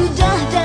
sudah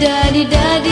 Daddy, daddy,